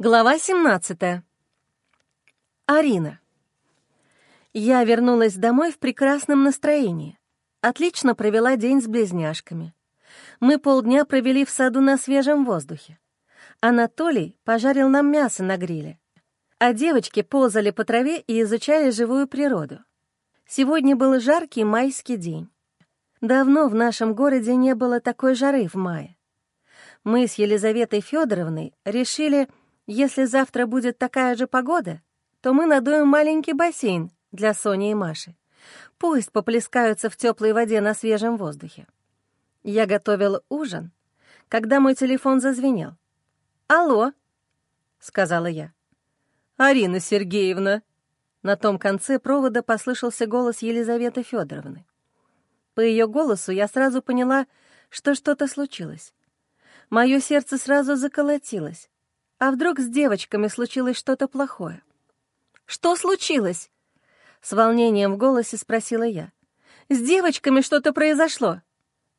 Глава 17. Арина. Я вернулась домой в прекрасном настроении. Отлично провела день с близняшками. Мы полдня провели в саду на свежем воздухе. Анатолий пожарил нам мясо на гриле, а девочки ползали по траве и изучали живую природу. Сегодня был жаркий майский день. Давно в нашем городе не было такой жары в мае. Мы с Елизаветой Федоровной решили если завтра будет такая же погода, то мы надуем маленький бассейн для Сони и Маши. Пусть поплескаются в теплой воде на свежем воздухе. Я готовил ужин, когда мой телефон зазвенел. «Алло», — сказала я. «Арина Сергеевна». На том конце провода послышался голос Елизаветы Федоровны. По ее голосу я сразу поняла, что что-то случилось. Мое сердце сразу заколотилось. А вдруг с девочками случилось что-то плохое? «Что случилось?» С волнением в голосе спросила я. «С девочками что-то произошло?»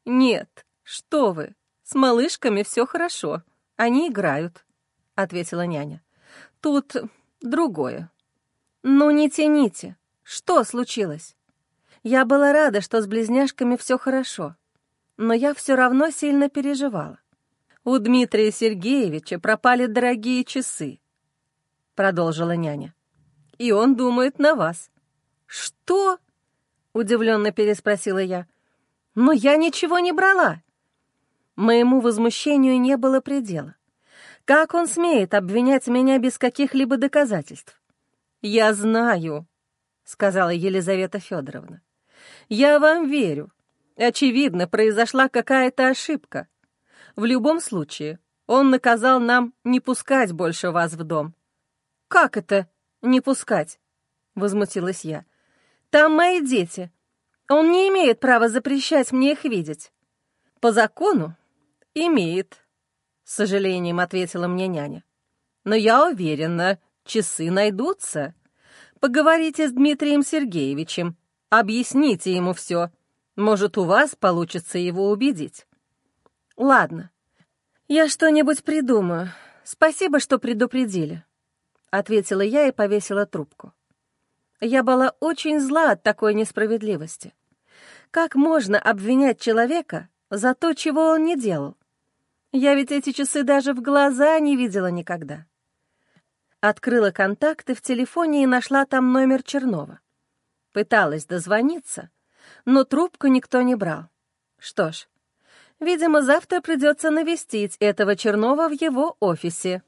«Нет, что вы, с малышками все хорошо, они играют», — ответила няня. «Тут другое». «Ну не тяните, что случилось?» Я была рада, что с близняшками все хорошо, но я все равно сильно переживала. У Дмитрия Сергеевича пропали дорогие часы», — продолжила няня. «И он думает на вас». «Что?» — удивленно переспросила я. «Но я ничего не брала». Моему возмущению не было предела. Как он смеет обвинять меня без каких-либо доказательств? «Я знаю», — сказала Елизавета Федоровна. «Я вам верю. Очевидно, произошла какая-то ошибка. В любом случае, он наказал нам не пускать больше вас в дом». «Как это не пускать?» — возмутилась я. «Там мои дети. Он не имеет права запрещать мне их видеть». «По закону имеет», — с сожалением ответила мне няня. «Но я уверена, часы найдутся. Поговорите с Дмитрием Сергеевичем, объясните ему все. Может, у вас получится его убедить». «Ладно, я что-нибудь придумаю. Спасибо, что предупредили», — ответила я и повесила трубку. Я была очень зла от такой несправедливости. Как можно обвинять человека за то, чего он не делал? Я ведь эти часы даже в глаза не видела никогда. Открыла контакты в телефоне и нашла там номер Чернова. Пыталась дозвониться, но трубку никто не брал. Что ж, Видимо, завтра придется навестить этого Чернова в его офисе.